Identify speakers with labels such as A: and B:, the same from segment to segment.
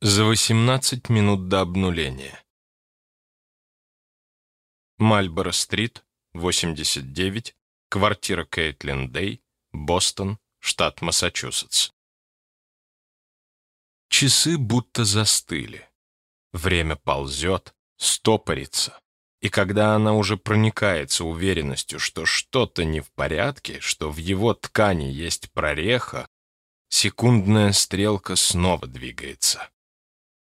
A: За 18 минут до обнуления. Мальборо-стрит, 89, квартира Кейтлин Дэй, Бостон, штат Массачусетс. Часы будто застыли. Время ползет, стопорится. И когда она уже проникается уверенностью, что что-то не в порядке, что в его ткани есть прореха, секундная стрелка снова двигается.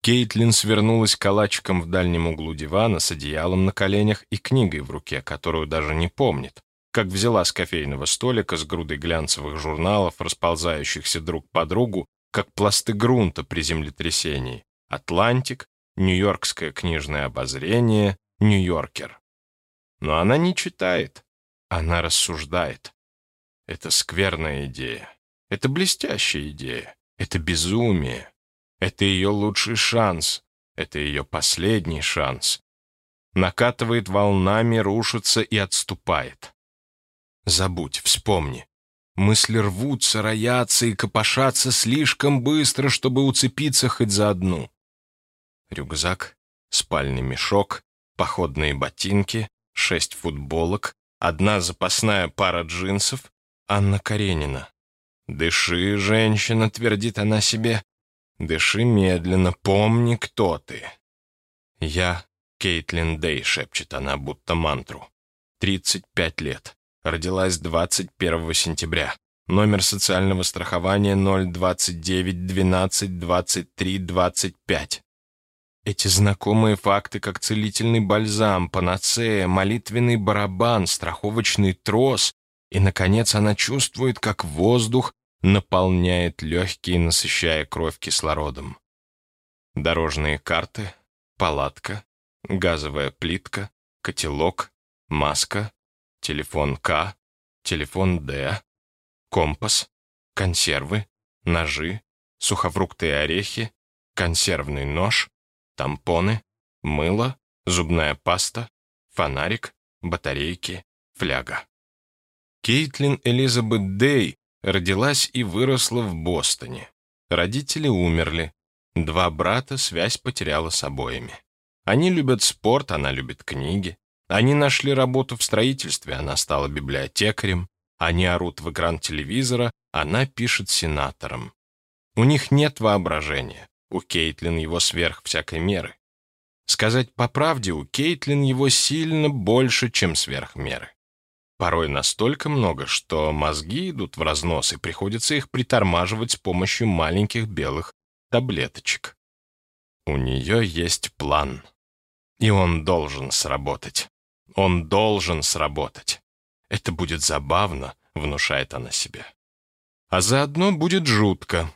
A: Кейтлин свернулась калачиком в дальнем углу дивана с одеялом на коленях и книгой в руке, которую даже не помнит, как взяла с кофейного столика с грудой глянцевых журналов, расползающихся друг по другу, как пласты грунта при землетрясении. «Атлантик», «Нью-Йоркское книжное обозрение», «Нью-Йоркер». Но она не читает, она рассуждает. Это скверная идея. Это блестящая идея. Это безумие. Это ее лучший шанс. Это ее последний шанс. Накатывает волнами, рушится и отступает. Забудь, вспомни. Мысли рвутся, роятся и копошатся слишком быстро, чтобы уцепиться хоть за одну. Рюкзак, спальный мешок, походные ботинки, шесть футболок, одна запасная пара джинсов. Анна Каренина. «Дыши, женщина», — твердит она себе, Дыши медленно, помни, кто ты. Я Кейтлин Дэй, шепчет она, будто мантру. 35 лет. Родилась 21 сентября. Номер социального страхования 029 12 23 25. Эти знакомые факты, как целительный бальзам, панацея, молитвенный барабан, страховочный трос. И, наконец, она чувствует, как воздух наполняет легкие, насыщая кровь кислородом. Дорожные карты, палатка, газовая плитка, котелок, маска, телефон К, телефон Д, компас, консервы, ножи, сухофрукты и орехи, консервный нож, тампоны, мыло, зубная паста, фонарик, батарейки, фляга. Кейтлин Элизабет Дэй Родилась и выросла в Бостоне. Родители умерли. Два брата связь потеряла с обоими. Они любят спорт, она любит книги. Они нашли работу в строительстве, она стала библиотекарем. Они орут в экран телевизора, она пишет сенатором. У них нет воображения. У Кейтлин его сверх всякой меры. Сказать по правде, у Кейтлин его сильно больше, чем сверх меры. Порой настолько много, что мозги идут в разнос, и приходится их притормаживать с помощью маленьких белых таблеточек. У нее есть план. И он должен сработать. Он должен сработать. Это будет забавно, внушает она себе. А заодно будет жутко.